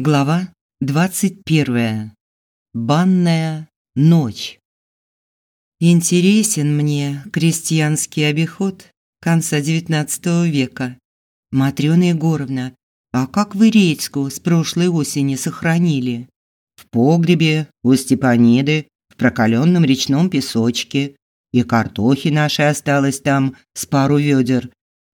Глава 21. Банная ночь. Интересен мне крестьянский обиход конца XIX века. Матрёна Егоровна, а как вы редьку с прошлой осени сохранили? В погребе у Степаниды, в прокаленном речном песочке. И картохи нашей осталось там с пару ведер.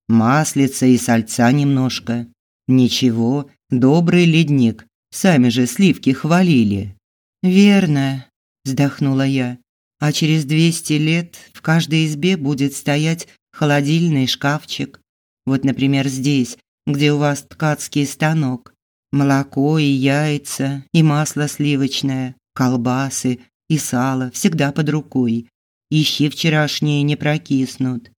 Маслица и сальца немножко. Ничего, добрый ледник. Сами же сливки хвалили. Верно, вздохнула я. А через двести лет в каждой избе будет стоять холодильный шкафчик. Вот, например, здесь, где у вас ткацкий станок. Молоко и яйца, и масло сливочное, колбасы и сало всегда под рукой. Ищи вчерашние не прокиснут.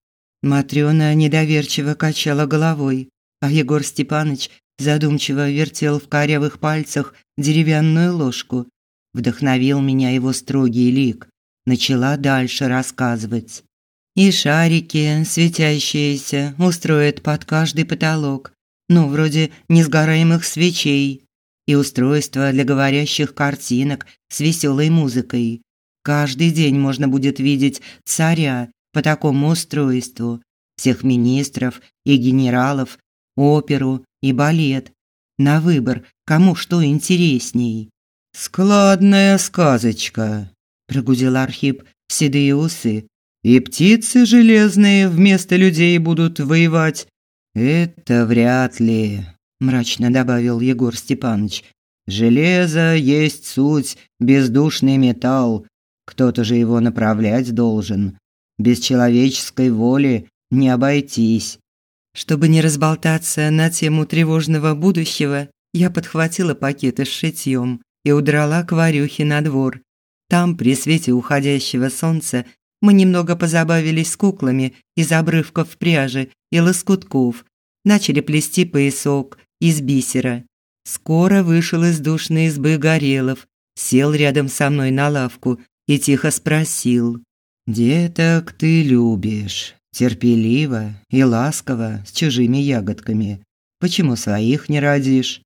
Матрёна недоверчиво качала головой, а Егор Степанович задумчиво вертел в корявых пальцах деревянную ложку. Вдохновил меня его строгий лик. Начала дальше рассказывать. И шарики, светящиеся, устроят под каждый потолок. Ну, вроде несгораемых свечей. И устройства для говорящих картинок с веселой музыкой. Каждый день можно будет видеть царя по такому устройству, всех министров и генералов, оперу и балет. На выбор, кому что интересней. «Складная сказочка», – прогудел Архип в седые усы. «И птицы железные вместо людей будут воевать». «Это вряд ли», – мрачно добавил Егор Степанович. «Железо есть суть, бездушный металл. Кто-то же его направлять должен. Без человеческой воли не обойтись». Чтобы не разболтаться на тему тревожного будущего, я подхватила пакеты с шитьем и удрала к Варюхе на двор. Там, при свете уходящего солнца, мы немного позабавились с куклами из обрывков пряжи и лоскутков, начали плести поясок из бисера. Скоро вышел из душной избы Горелов, сел рядом со мной на лавку и тихо спросил. «Деток ты любишь, терпеливо и ласково с чужими ягодками. Почему своих не родишь?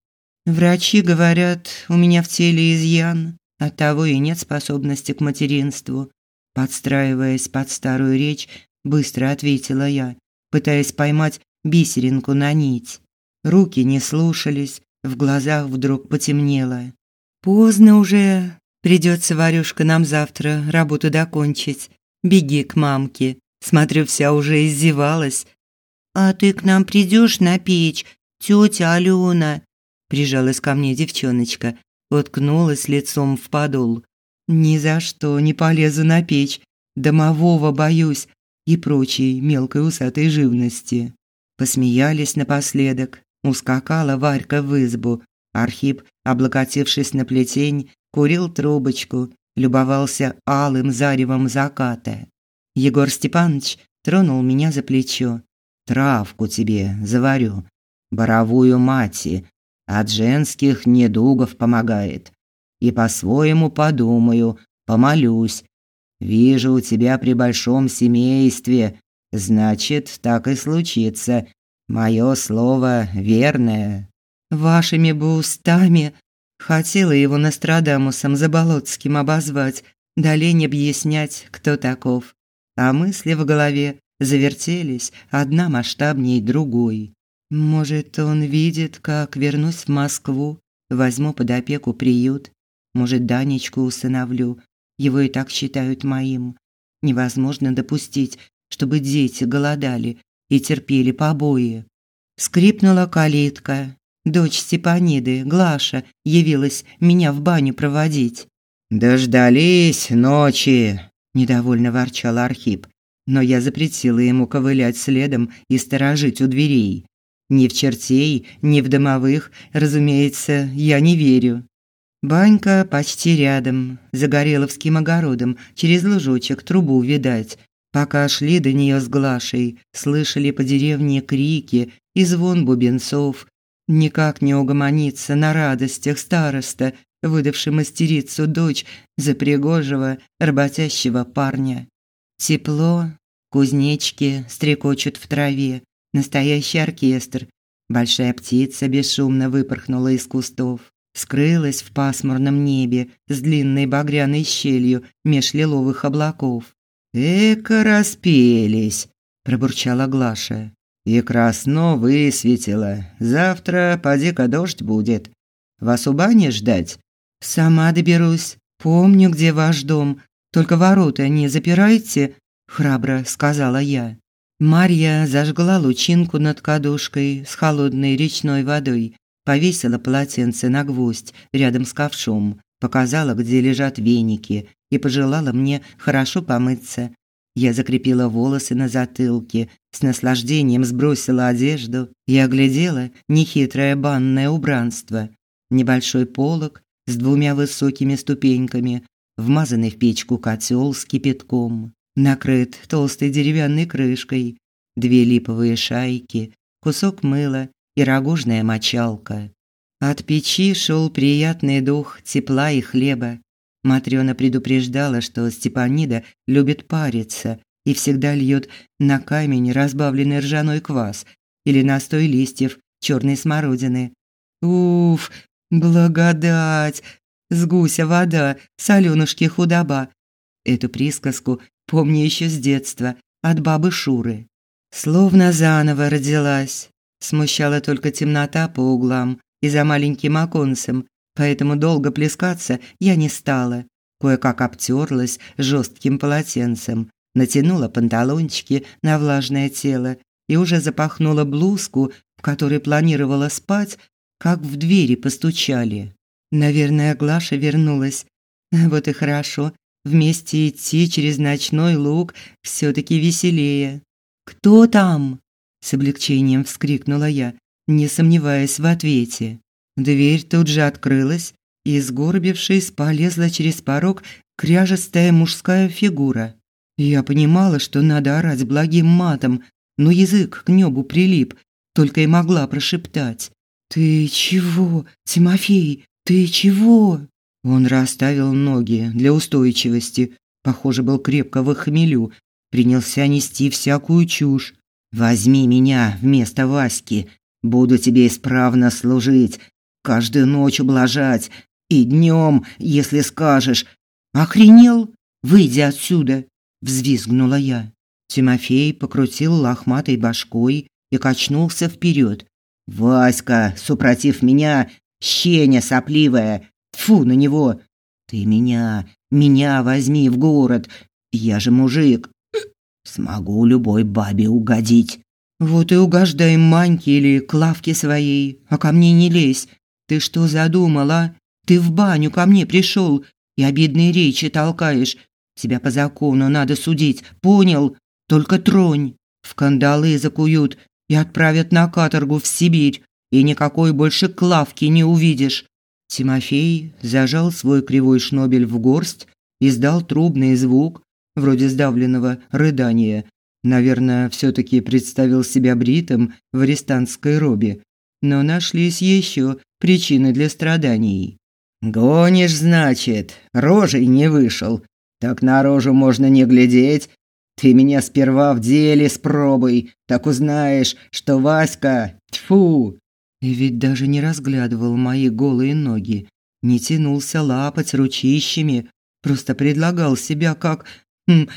Врачи говорят, у меня в теле изъян, оттого и нет способности к материнству. Подстраиваясь под старую речь, быстро ответила я, пытаясь поймать бисеринку на нить. Руки не слушались, в глазах вдруг потемнело. Поздно уже, придется Варюшка нам завтра работу докончить. Беги к мамке, Смотрю, вся уже издевалась. «А ты к нам придешь на печь, тетя Алена?» Прижалась ко мне девчоночка, уткнулась лицом в подол. «Ни за что не полезу на печь, домового боюсь» и прочей мелкой усатой живности. Посмеялись напоследок. Ускакала Варька в избу. Архип, облокотившись на плетень, курил трубочку, любовался алым заревом заката. Егор Степанович тронул меня за плечо. «Травку тебе заварю, боровую мати, от женских недугов помогает. И по-своему подумаю, помолюсь. Вижу у тебя при большом семействе, значит, так и случится. Мое слово верное». «Вашими бы устами...» Хотела его Нострадамусом Заболоцким обозвать, да лень объяснять, кто таков а мысли в голове завертелись одна масштабней другой. Может, он видит, как вернусь в Москву, возьму под опеку приют, может, Данечку усыновлю, его и так считают моим. Невозможно допустить, чтобы дети голодали и терпели побои. Скрипнула калитка. Дочь Степаниды, Глаша, явилась меня в баню проводить. «Дождались ночи!» Недовольно ворчал Архип, но я запретила ему ковылять следом и сторожить у дверей. Ни в чертей, ни в домовых, разумеется, я не верю. Банька почти рядом, за Гореловским огородом, через лужочек трубу видать. Пока шли до нее с Глашей, слышали по деревне крики и звон бубенцов. Никак не угомониться на радостях староста, выдавший мастерицу дочь за пригожего, работящего парня. Тепло, кузнечки стрекочут в траве, настоящий оркестр. Большая птица бесшумно выпорхнула из кустов. скрылась в пасмурном небе с длинной багряной щелью меж лиловых облаков. «Эко распелись!» – пробурчала Глаша. «И красно высветило. Завтра поди-ка дождь будет. Вас у бани ждать?» «Сама доберусь. Помню, где ваш дом. Только ворота не запирайте», – храбро сказала я. Марья зажгла лучинку над кадушкой с холодной речной водой, повесила полотенце на гвоздь рядом с ковшом, показала, где лежат веники, и пожелала мне хорошо помыться. Я закрепила волосы на затылке, с наслаждением сбросила одежду и оглядела нехитрое банное убранство. Небольшой полог с двумя высокими ступеньками, вмазанный в печку котел с кипятком, накрыт толстой деревянной крышкой, две липовые шайки, кусок мыла и рогожная мочалка. От печи шел приятный дух тепла и хлеба. Матрёна предупреждала, что Степанида любит париться и всегда льет на камень разбавленный ржаной квас или настой листьев черной смородины. Уф, благодать! С гуся вода, солёнушки худоба. Эту присказку помню еще с детства от бабы Шуры. Словно заново родилась. Смущала только темнота по углам и за маленьким оконцем, поэтому долго плескаться я не стала. Кое-как обтерлась жестким полотенцем, натянула панталончики на влажное тело и уже запахнула блузку, в которой планировала спать, как в двери постучали. Наверное, Глаша вернулась. Вот и хорошо. Вместе идти через ночной луг все таки веселее. «Кто там?» – с облегчением вскрикнула я, не сомневаясь в ответе. Дверь тут же открылась, и, сгорбившись, полезла через порог кряжестая мужская фигура. Я понимала, что надо орать благим матом, но язык к небу прилип, только и могла прошептать. «Ты чего, Тимофей, ты чего?» Он расставил ноги для устойчивости, похоже, был крепко в хмелю, принялся нести всякую чушь. «Возьми меня вместо Васьки, буду тебе исправно служить, каждую ночь ублажать, и днем, если скажешь. Охренел? Выйди отсюда!» – взвизгнула я. Тимофей покрутил лохматой башкой и качнулся вперед. «Васька, супротив меня, щеня сопливая, Фу на него! Ты меня, меня возьми в город, я же мужик, Смогу любой бабе угодить. Вот и угождай Маньке или Клавке своей, а ко мне не лезь. Ты что задумала? Ты в баню ко мне пришел и обидные речи толкаешь. Тебя по закону надо судить, понял? Только тронь. В кандалы закуют и отправят на каторгу в Сибирь, и никакой больше Клавки не увидишь. Тимофей зажал свой кривой шнобель в горсть, издал трубный звук, вроде сдавленного рыдания. Наверное, все таки представил себя бритым в арестантской робе. Но нашлись еще причины для страданий. «Гонишь, значит, рожей не вышел. Так на рожу можно не глядеть. Ты меня сперва в деле спробуй, так узнаешь, что Васька, тьфу!» Ведь даже не разглядывал мои голые ноги, не тянулся лапать ручищами, просто предлагал себя как Хм,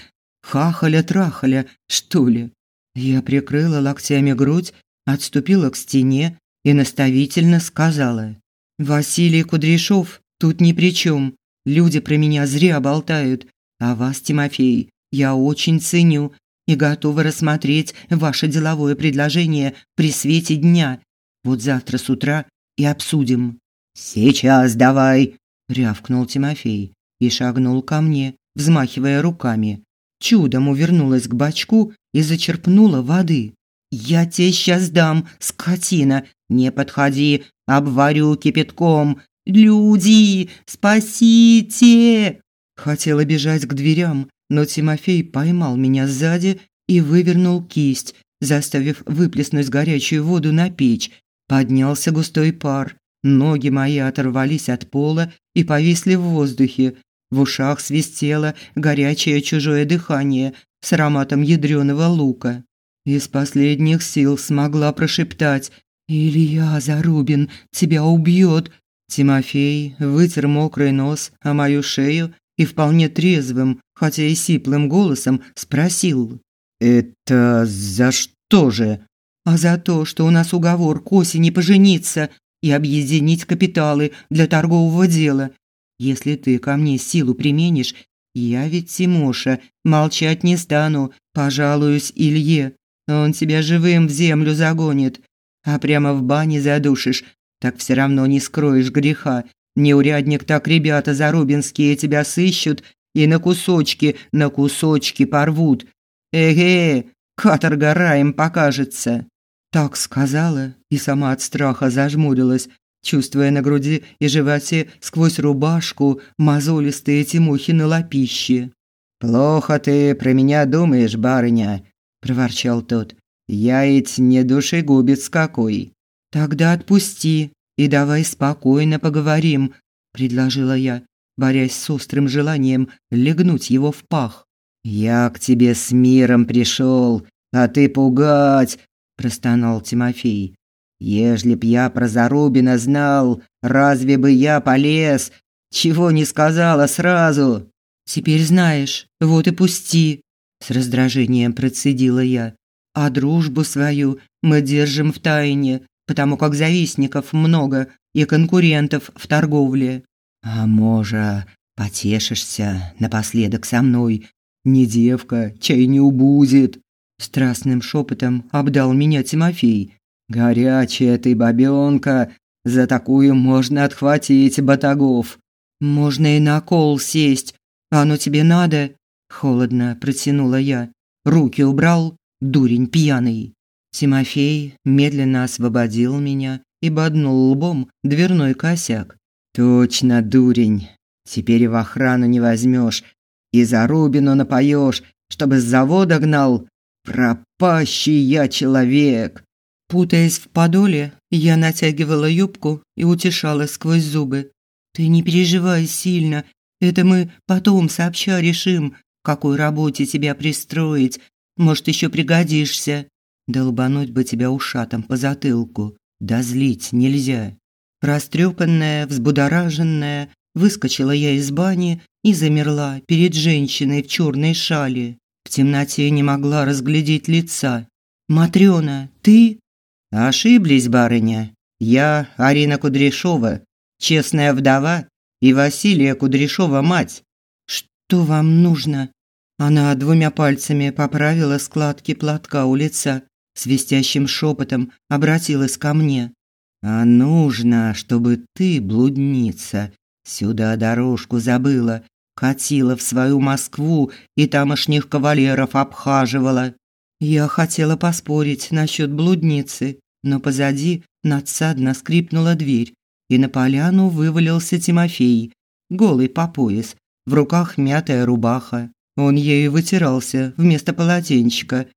хахаля-трахаля, что ли? Я прикрыла локтями грудь, отступила к стене и наставительно сказала: "Василий Кудряшов тут ни при чем. Люди про меня зря болтают, а вас, Тимофей, я очень ценю и готова рассмотреть ваше деловое предложение при свете дня. Вот завтра с утра и обсудим". "Сейчас давай", рявкнул Тимофей и шагнул ко мне, взмахивая руками. Чудом увернулась к бачку и зачерпнула воды. «Я тебе сейчас дам, скотина! Не подходи, обварю кипятком! Люди, спасите!» Хотела бежать к дверям, но Тимофей поймал меня сзади и вывернул кисть, заставив выплеснуть горячую воду на печь. Поднялся густой пар. Ноги мои оторвались от пола и повисли в воздухе, в ушах свистело горячее чужое дыхание с ароматом ядреного лука. Из последних сил смогла прошептать «Илья Зарубин тебя убьет!» Тимофей вытер мокрый нос о мою шею и вполне трезвым, хотя и сиплым голосом спросил. «Это за что же?» «А за то, что у нас уговор к осени пожениться и объединить капиталы для торгового дела. Если ты ко мне силу применишь, я ведь Тимоша, молчать не стану, пожалуюсь Илье. Он тебя живым в землю загонит, а прямо в бане задушишь, так все равно не скроешь греха. Неурядник так ребята зарубинские тебя сыщут и на кусочки, на кусочки порвут. Эге, каторга раем покажется. Так сказала и сама от страха зажмурилась, чувствуя на груди и животе сквозь рубашку мозолистые Тимохины лапищи. «Плохо ты про меня думаешь, барыня», – проворчал тот. «Я ведь не душегубец какой». «Тогда отпусти и давай спокойно поговорим», – предложила я, борясь с острым желанием легнуть его в пах. «Я к тебе с миром пришел, а ты пугать!» – простонал Тимофей. Ежели б я про Зарубина знал, разве бы я полез? Чего не сказала сразу? Теперь знаешь, вот и пусти, с раздражением процедила я. А дружбу свою мы держим в тайне, потому как завистников много и конкурентов в торговле. А может, потешишься напоследок со мной? Не девка, чай не убудет. Страстным шепотом обдал меня Тимофей, Горячая ты бабёнка, за такую можно отхватить батагов. Можно и на кол сесть. Оно тебе надо? Холодно протянула я. Руки убрал, дурень пьяный. Тимофей медленно освободил меня и боднул лбом дверной косяк. Точно, дурень. Теперь в охрану не возьмешь и за Рубину напоешь, чтобы с завода гнал. Пропащий я человек. Путаясь в подоле, я натягивала юбку и утешала сквозь зубы. «Ты не переживай сильно, это мы потом сообща решим, к какой работе тебя пристроить. Может, еще пригодишься. Долбануть бы тебя ушатом по затылку. Да злить нельзя». Растрепанная, взбудораженная, выскочила я из бани и замерла перед женщиной в черной шали. В темноте не могла разглядеть лица. «Матрёна, ты?» Ошиблись, барыня. Я Арина Кудряшова, честная вдова и Василия Кудряшова мать. Что вам нужно? Она двумя пальцами поправила складки платка у лица, свистящим шепотом обратилась ко мне. А нужно, чтобы ты, блудница, сюда дорожку забыла, катила в свою Москву и тамошних кавалеров обхаживала. Я хотела поспорить насчет блудницы, но позади надсадно скрипнула дверь, и на поляну вывалился Тимофей, голый по пояс, в руках мятая рубаха. Он ею вытирался вместо полотенчика.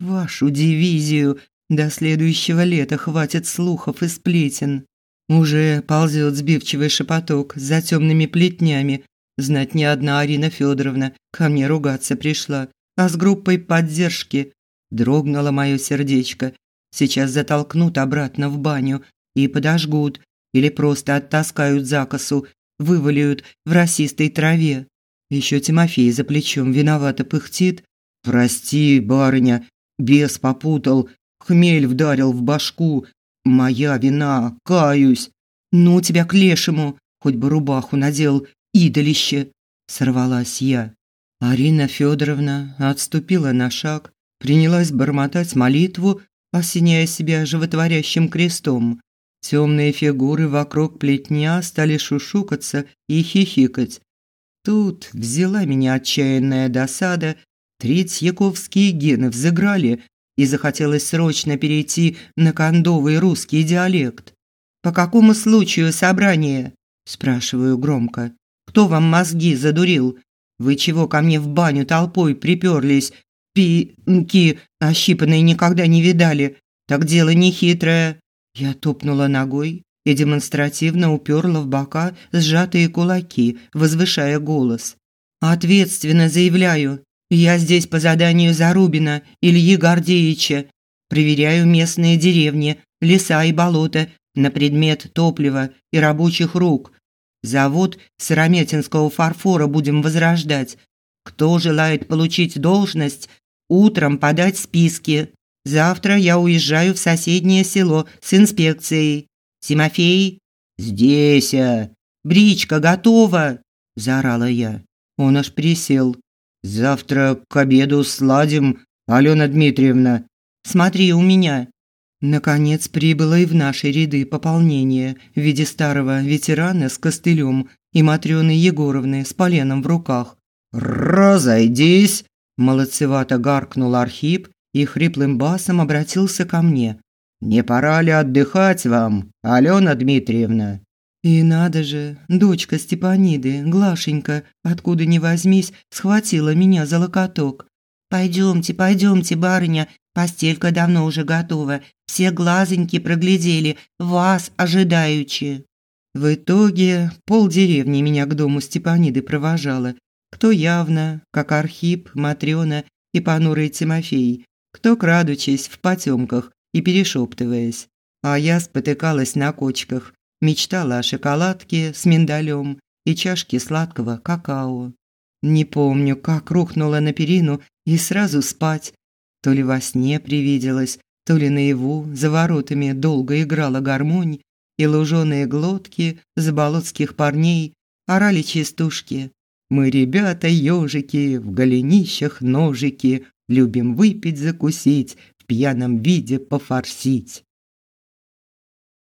Вашу дивизию до следующего лета хватит слухов и сплетен. Уже ползет сбивчивый шепоток за темными плетнями. Знать не одна Арина Федоровна ко мне ругаться пришла, а с группой поддержки. Дрогнуло мое сердечко, Сейчас затолкнут обратно в баню и подожгут, или просто оттаскают за косу, вывалят в росистой траве. Еще Тимофей за плечом виновато пыхтит. «Прости, барыня, бес попутал, хмель вдарил в башку. Моя вина, каюсь». «Ну тебя к лешему, хоть бы рубаху надел, идолище!» Сорвалась я. Арина Федоровна отступила на шаг, принялась бормотать молитву осеняя себя животворящим крестом. Темные фигуры вокруг плетня стали шушукаться и хихикать. Тут взяла меня отчаянная досада, третьяковские гены взыграли, и захотелось срочно перейти на кондовый русский диалект. «По какому случаю собрание?» – спрашиваю громко. «Кто вам мозги задурил? Вы чего ко мне в баню толпой приперлись? Пинки ощипанные никогда не видали. Так дело не хитрое. Я топнула ногой и демонстративно уперла в бока сжатые кулаки, возвышая голос. Ответственно заявляю, я здесь по заданию Зарубина Ильи Гордеевича. Проверяю местные деревни, леса и болота на предмет топлива и рабочих рук. Завод сыромятинского фарфора будем возрождать. Кто желает получить должность, утром подать списки. Завтра я уезжаю в соседнее село с инспекцией. Тимофей? Здесь. А. Бричка готова, заорала я. Он аж присел. Завтра к обеду сладим, Алена Дмитриевна. Смотри у меня. Наконец прибыло и в наши ряды пополнение в виде старого ветерана с костылем и Матрёны Егоровны с поленом в руках. «Разойдись!» – молодцевато гаркнул Архип и хриплым басом обратился ко мне. «Не пора ли отдыхать вам, Алена Дмитриевна?» И надо же, дочка Степаниды, Глашенька, откуда ни возьмись, схватила меня за локоток. «Пойдемте, пойдемте, барыня, постелька давно уже готова, все глазоньки проглядели, вас ожидаючи». В итоге полдеревни меня к дому Степаниды провожала. Кто явно, как Архип, Матрёна и понурый Тимофей, кто крадучись в потемках и перешептываясь. А я спотыкалась на кочках, мечтала о шоколадке с миндалем и чашке сладкого какао. Не помню, как рухнула на перину и сразу спать. То ли во сне привиделось, то ли наяву за воротами долго играла гармонь, и луженые глотки заболотских парней орали частушки. Мы, ребята, ежики, в голенищах ножики, любим выпить, закусить, в пьяном виде пофорсить.